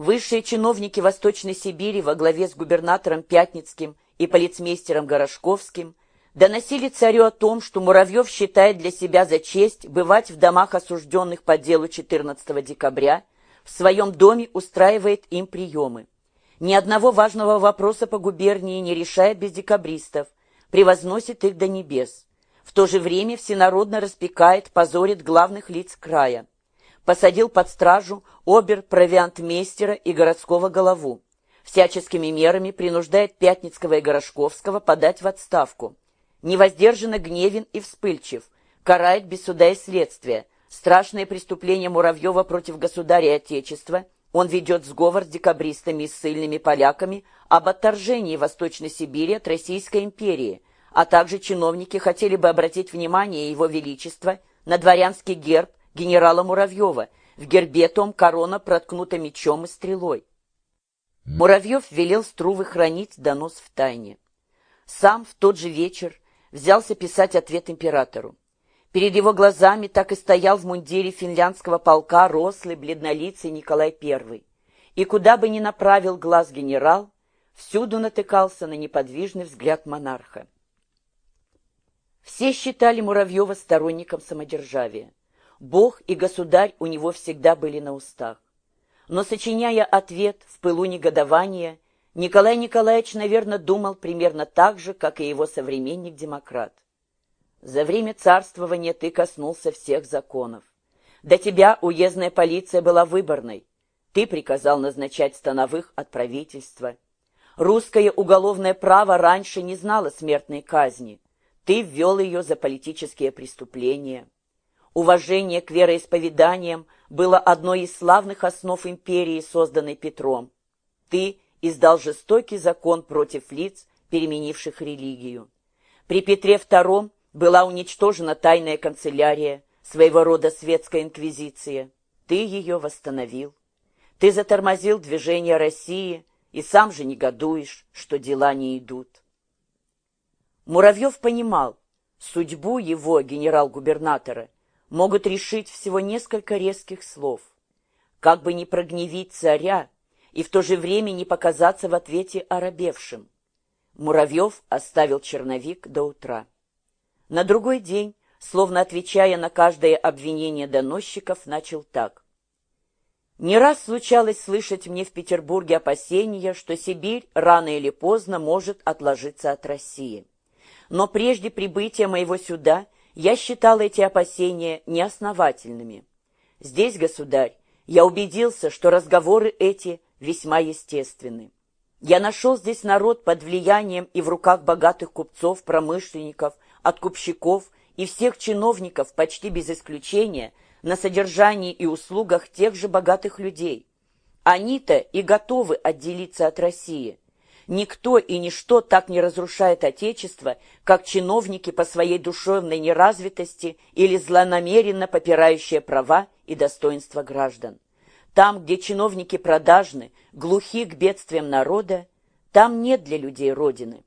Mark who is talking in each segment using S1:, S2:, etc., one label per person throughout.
S1: Высшие чиновники Восточной Сибири во главе с губернатором Пятницким и полицмейстером Горошковским доносили царю о том, что Муравьев считает для себя за честь бывать в домах осужденных по делу 14 декабря, в своем доме устраивает им приемы. Ни одного важного вопроса по губернии не решает без декабристов, превозносит их до небес. В то же время всенародно распекает, позорит главных лиц края. Посадил под стражу обер-провиантмейстера и городского голову. Всяческими мерами принуждает Пятницкого и Горошковского подать в отставку. Невоздержанно гневен и вспыльчив, карает без суда и следствия. Страшные преступления Муравьева против государя и отечества он ведет сговор с декабристами и ссыльными поляками об отторжении Восточной Сибири от Российской империи, а также чиновники хотели бы обратить внимание Его Величества на дворянский герб генерала Муравьева, в гербе том корона проткнута мечом и стрелой. Муравьев велел Струвы хранить донос в тайне. Сам в тот же вечер взялся писать ответ императору. Перед его глазами так и стоял в мундире финляндского полка рослый, бледнолицый Николай I. И куда бы ни направил глаз генерал, всюду натыкался на неподвижный взгляд монарха. Все считали Муравьева сторонником самодержавия. Бог и государь у него всегда были на устах. Но, сочиняя ответ в пылу негодования, Николай Николаевич, наверное, думал примерно так же, как и его современник-демократ. За время царствования ты коснулся всех законов. До тебя уездная полиция была выборной. Ты приказал назначать становых от правительства. Русское уголовное право раньше не знало смертной казни. Ты ввел ее за политические преступления. Уважение к вероисповеданиям было одной из славных основ империи, созданной Петром. Ты издал жестокий закон против лиц, переменивших религию. При Петре II была уничтожена тайная канцелярия, своего рода светская инквизиция. Ты ее восстановил. Ты затормозил движение России и сам же негодуешь, что дела не идут. Муравьев понимал, судьбу его, генерал-губернатора, могут решить всего несколько резких слов. Как бы не прогневить царя и в то же время не показаться в ответе оробевшим. Муравьев оставил черновик до утра. На другой день, словно отвечая на каждое обвинение доносчиков, начал так. Не раз случалось слышать мне в Петербурге опасения, что Сибирь рано или поздно может отложиться от России. Но прежде прибытия моего сюда я считал эти опасения неосновательными. Здесь, государь, я убедился, что разговоры эти весьма естественны. Я нашел здесь народ под влиянием и в руках богатых купцов, промышленников, откупщиков и всех чиновников почти без исключения на содержании и услугах тех же богатых людей. Они-то и готовы отделиться от России. Никто и ничто так не разрушает Отечество, как чиновники по своей душевной неразвитости или злонамеренно попирающие права и достоинства граждан. Там, где чиновники продажны, глухи к бедствиям народа, там нет для людей Родины.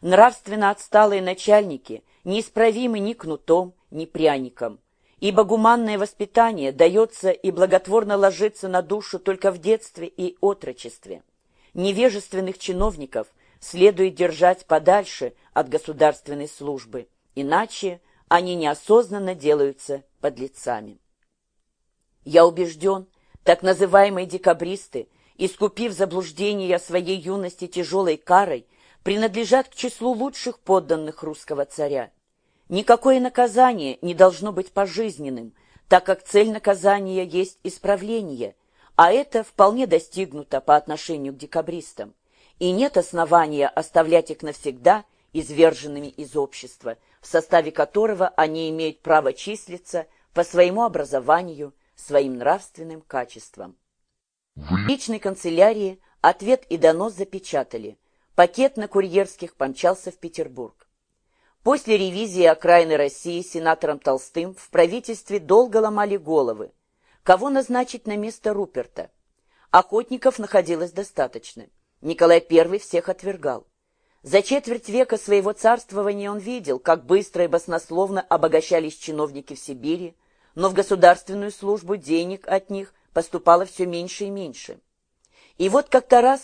S1: Нравственно отсталые начальники неисправимы ни кнутом, ни пряником, ибо гуманное воспитание дается и благотворно ложится на душу только в детстве и отрочестве. Невежественных чиновников следует держать подальше от государственной службы, иначе они неосознанно делаются подлецами. Я убежден, так называемые декабристы, искупив заблуждение своей юности тяжелой карой, принадлежат к числу лучших подданных русского царя. Никакое наказание не должно быть пожизненным, так как цель наказания есть исправление, а это вполне достигнуто по отношению к декабристам, и нет основания оставлять их навсегда изверженными из общества, в составе которого они имеют право числиться по своему образованию, своим нравственным качествам. В личной канцелярии ответ и донос запечатали – Пакет на курьерских помчался в Петербург. После ревизии окраины России сенатором Толстым в правительстве долго ломали головы. Кого назначить на место Руперта? Охотников находилось достаточно. Николай I всех отвергал. За четверть века своего царствования он видел, как быстро и баснословно обогащались чиновники в Сибири, но в государственную службу денег от них поступало все меньше и меньше. И вот как-то раз